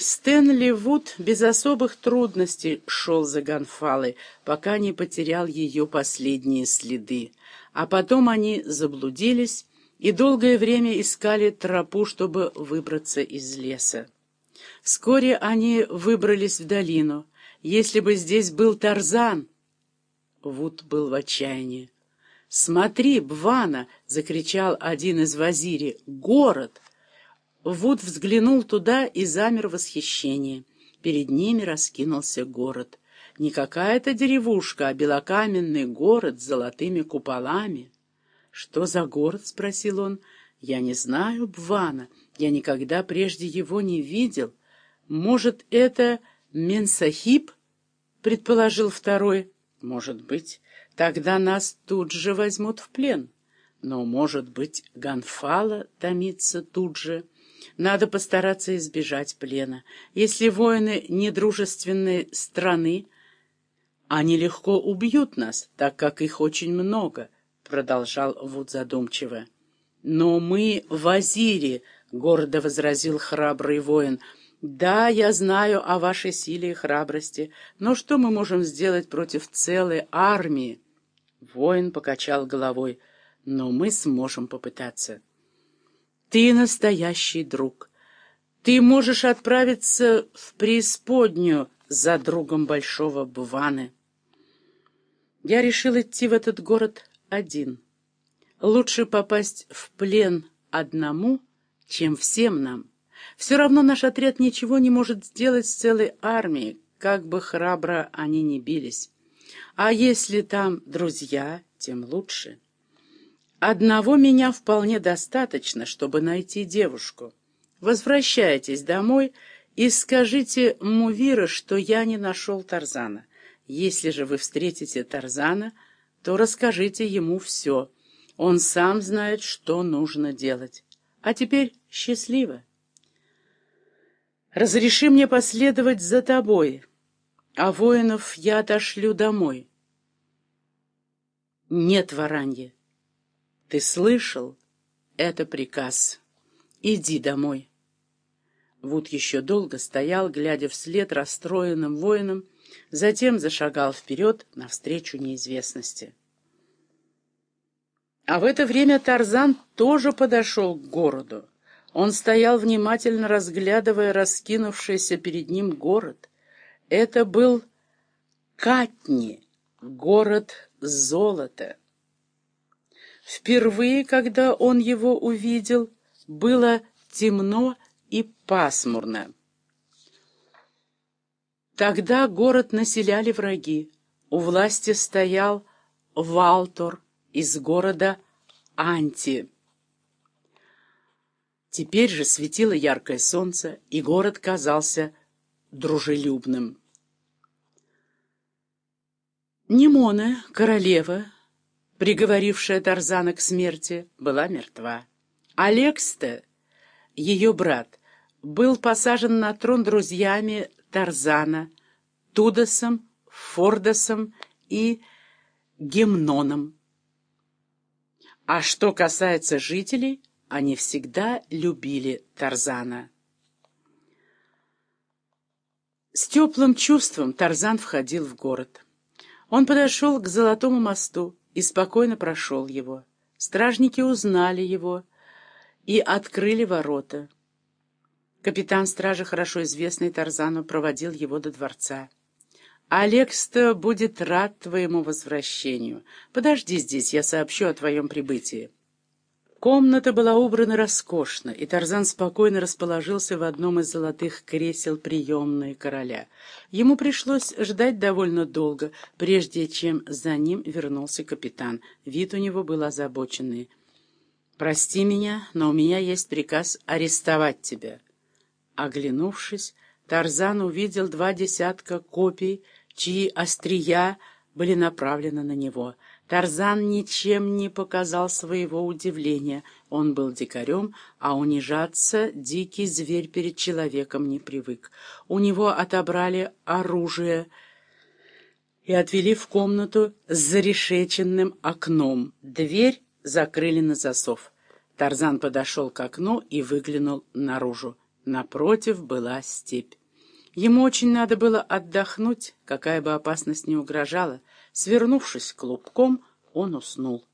Стэнли Вуд без особых трудностей шел за Гонфалой, пока не потерял ее последние следы. А потом они заблудились и долгое время искали тропу, чтобы выбраться из леса. Вскоре они выбрались в долину. Если бы здесь был Тарзан... Вуд был в отчаянии. «Смотри, Бвана!» — закричал один из вазири. «Город!» Вуд взглянул туда и замер в восхищении. Перед ними раскинулся город. Не какая-то деревушка, а белокаменный город с золотыми куполами. «Что за город?» — спросил он. «Я не знаю Бвана. Я никогда прежде его не видел. Может, это Менсахиб?» — предположил второй. «Может быть. Тогда нас тут же возьмут в плен. Но, может быть, Ганфала томится тут же». Надо постараться избежать плена. Если воины недружественной страны, они легко убьют нас, так как их очень много, — продолжал Вуд задумчиво. Но мы в Азире, — гордо возразил храбрый воин, — да, я знаю о вашей силе и храбрости, но что мы можем сделать против целой армии? Воин покачал головой, но мы сможем попытаться. Ты настоящий друг. Ты можешь отправиться в преисподнюю за другом большого Буваны. Я решил идти в этот город один. Лучше попасть в плен одному, чем всем нам. Все равно наш отряд ничего не может сделать с целой армией, как бы храбро они ни бились. А если там друзья, тем лучше. Одного меня вполне достаточно, чтобы найти девушку. Возвращайтесь домой и скажите Мувира, что я не нашел Тарзана. Если же вы встретите Тарзана, то расскажите ему все. Он сам знает, что нужно делать. А теперь счастливо. Разреши мне последовать за тобой, а воинов я отошлю домой. Нет, Варанье. Ты слышал? Это приказ. Иди домой. Вуд еще долго стоял, глядя вслед расстроенным воинам, затем зашагал вперед навстречу неизвестности. А в это время Тарзан тоже подошел к городу. Он стоял, внимательно разглядывая раскинувшийся перед ним город. Это был Катни, город золота. Впервые, когда он его увидел, было темно и пасмурно. Тогда город населяли враги. У власти стоял Валтор из города Анти. Теперь же светило яркое солнце, и город казался дружелюбным. Немона, королева, приговорившая Тарзана к смерти, была мертва. Алекста, ее брат, был посажен на трон друзьями Тарзана, Тудосом, Фордосом и Гемноном. А что касается жителей, они всегда любили Тарзана. С теплым чувством Тарзан входил в город. Он подошел к Золотому мосту, и спокойно прошел его. Стражники узнали его и открыли ворота. Капитан стражи, хорошо известный Тарзану, проводил его до дворца. «Алекс-то будет рад твоему возвращению. Подожди здесь, я сообщу о твоем прибытии». Комната была убрана роскошно, и Тарзан спокойно расположился в одном из золотых кресел приемной короля. Ему пришлось ждать довольно долго, прежде чем за ним вернулся капитан. Вид у него был озабоченный. «Прости меня, но у меня есть приказ арестовать тебя». Оглянувшись, Тарзан увидел два десятка копий, чьи острия были направлены на него — Тарзан ничем не показал своего удивления. Он был дикарем, а унижаться дикий зверь перед человеком не привык. У него отобрали оружие и отвели в комнату с зарешеченным окном. Дверь закрыли на засов. Тарзан подошел к окну и выглянул наружу. Напротив была степь. Ему очень надо было отдохнуть, какая бы опасность ни угрожала. Свернувшись клубком, он уснул.